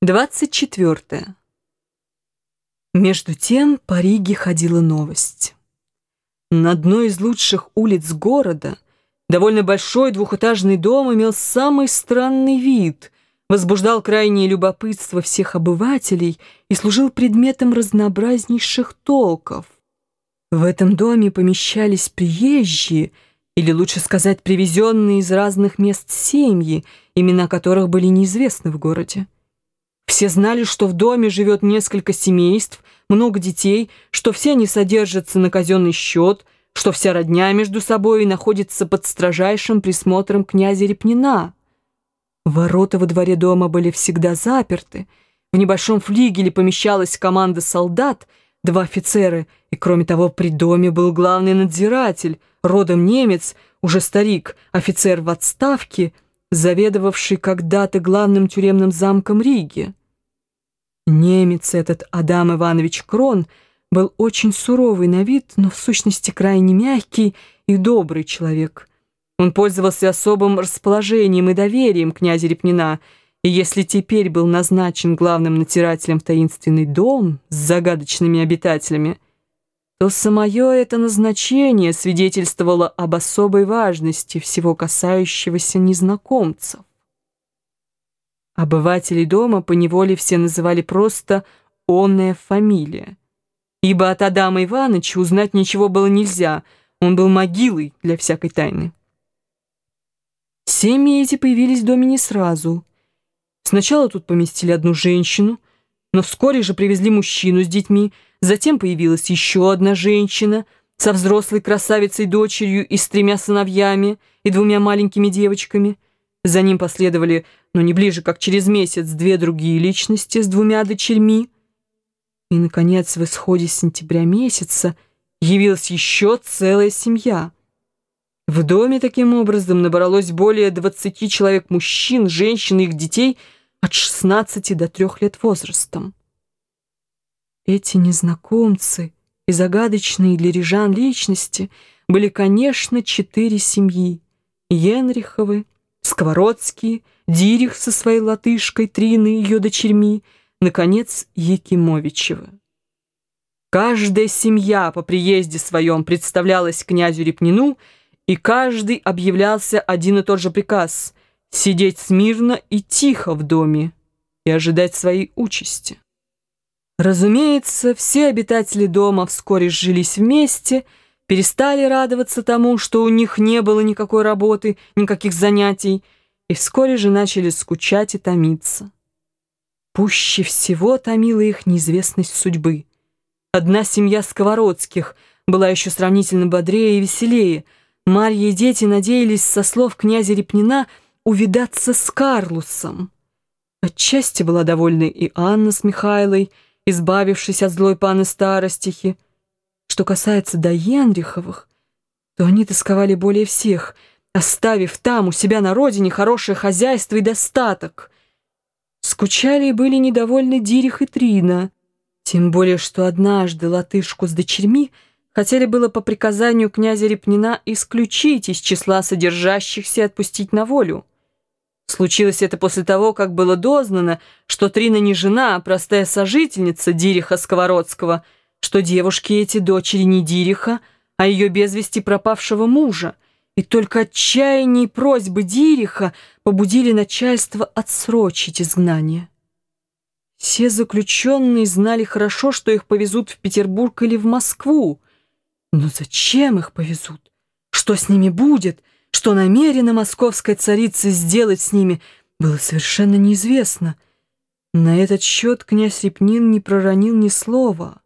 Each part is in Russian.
24. Между тем по Риге ходила новость. На одной из лучших улиц города довольно большой двухэтажный дом имел самый странный вид, возбуждал крайнее любопытство всех обывателей и служил предметом разнообразнейших толков. В этом доме помещались приезжие, или лучше сказать, привезенные из разных мест семьи, имена которых были неизвестны в городе. Все знали, что в доме живет несколько семейств, много детей, что все они содержатся на казенный счет, что вся родня между собой находится под строжайшим присмотром князя Репнина. Ворота во дворе дома были всегда заперты. В небольшом флигеле помещалась команда солдат, два офицера, и кроме того при доме был главный надзиратель, родом немец, уже старик, офицер в отставке, заведовавший когда-то главным тюремным замком Риги. Немец этот Адам Иванович Крон был очень суровый на вид, но в сущности крайне мягкий и добрый человек. Он пользовался особым расположением и доверием князя Репнина, и если теперь был назначен главным натирателем в таинственный дом с загадочными обитателями, то самое это назначение свидетельствовало об особой важности всего касающегося незнакомцев. Обывателей дома поневоле все называли просто «онная фамилия». Ибо от Адама Ивановича узнать ничего было нельзя, он был могилой для всякой тайны. Семьи эти появились в доме не сразу. Сначала тут поместили одну женщину, но вскоре же привезли мужчину с детьми, затем появилась еще одна женщина со взрослой красавицей-дочерью и с тремя сыновьями и двумя маленькими девочками – за ним последовали, но не ближе, как через месяц, две другие личности с двумя дочерьми. И, наконец, в исходе сентября месяца явилась еще целая семья. В доме таким образом набралось более 20 человек мужчин, женщин и их детей от 16 до 3 лет возрастом. Эти незнакомцы и загадочные для рижан личности были, конечно, четыре семьи — Енриховы, Сковородский, Дирих со своей латышкой, Триной и ее дочерьми, наконец, Якимовичева. Каждая семья по приезде своем представлялась князю Репнину, и каждый объявлялся один и тот же приказ — сидеть смирно и тихо в доме и ожидать своей участи. Разумеется, все обитатели дома вскоре сжились вместе — перестали радоваться тому, что у них не было никакой работы, никаких занятий, и вскоре же начали скучать и томиться. Пуще всего томила их неизвестность судьбы. Одна семья сковородских была еще сравнительно бодрее и веселее. Марья и дети надеялись, со слов князя Репнина, увидаться с Карлусом. Отчасти была довольна и Анна с Михайлой, избавившись от злой паны старостихи, что касается до Янриховых, то они тосковали более всех, оставив там, у себя на родине, хорошее хозяйство и достаток. Скучали и были недовольны Дирих и Трина, тем более, что однажды латышку с дочерьми хотели было по приказанию князя Репнина исключить из числа содержащихся и отпустить на волю. Случилось это после того, как было дознано, что Трина не жена, а простая сожительница Дириха Сковородского — что девушки эти дочери не Дириха, а ее без вести пропавшего мужа, и только отчаяние и просьбы Дириха побудили начальство отсрочить изгнание. Все заключенные знали хорошо, что их повезут в Петербург или в Москву. Но зачем их повезут? Что с ними будет? Что намерена московская царица сделать с ними, было совершенно неизвестно. На этот счет князь Репнин не проронил ни слова.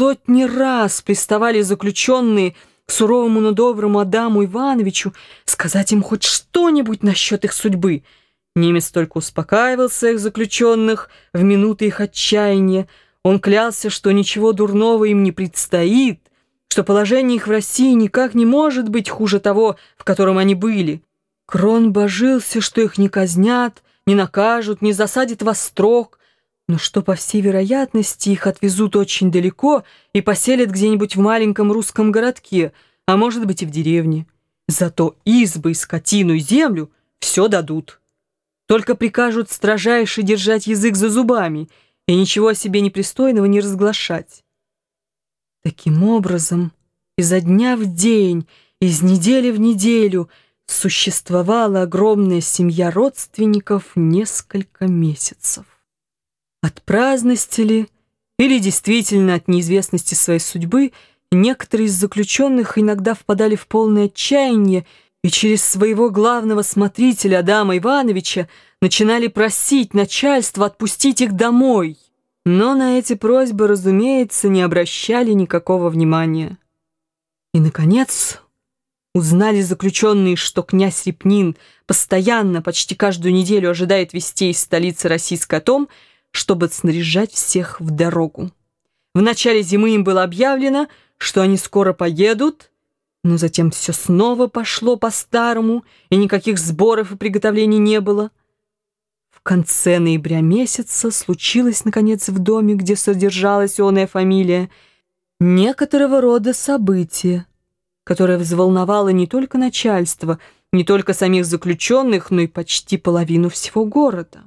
Сотни раз приставали заключенные к суровому, но доброму Адаму Ивановичу сказать им хоть что-нибудь насчет их судьбы. Немец только успокаивал своих заключенных в минуты их отчаяния. Он клялся, что ничего дурного им не предстоит, что положение их в России никак не может быть хуже того, в котором они были. Крон божился, что их не казнят, не накажут, не засадят во строк, но что, по всей вероятности, их отвезут очень далеко и поселят где-нибудь в маленьком русском городке, а может быть и в деревне. Зато избы, скотину и землю все дадут. только прикажут строжайше держать язык за зубами и ничего о себе непристойного не разглашать. Таким образом, изо дня в день, из недели в неделю существовала огромная семья родственников несколько месяцев. От праздности ли, или действительно от неизвестности своей судьбы, некоторые из заключенных иногда впадали в полное отчаяние и через своего главного смотрителя Адама Ивановича начинали просить начальство отпустить их домой. Но на эти просьбы, разумеется, не обращали никакого внимания. И, наконец, узнали заключенные, что князь Репнин постоянно, почти каждую неделю ожидает вестей из столицы российской о том, чтобы снаряжать всех в дорогу. В начале зимы им было объявлено, что они скоро поедут, но затем все снова пошло по-старому, и никаких сборов и приготовлений не было. В конце ноября месяца случилось, наконец, в доме, где содержалась оная фамилия, некоторого рода событие, которое взволновало не только начальство, не только самих заключенных, но и почти половину всего города.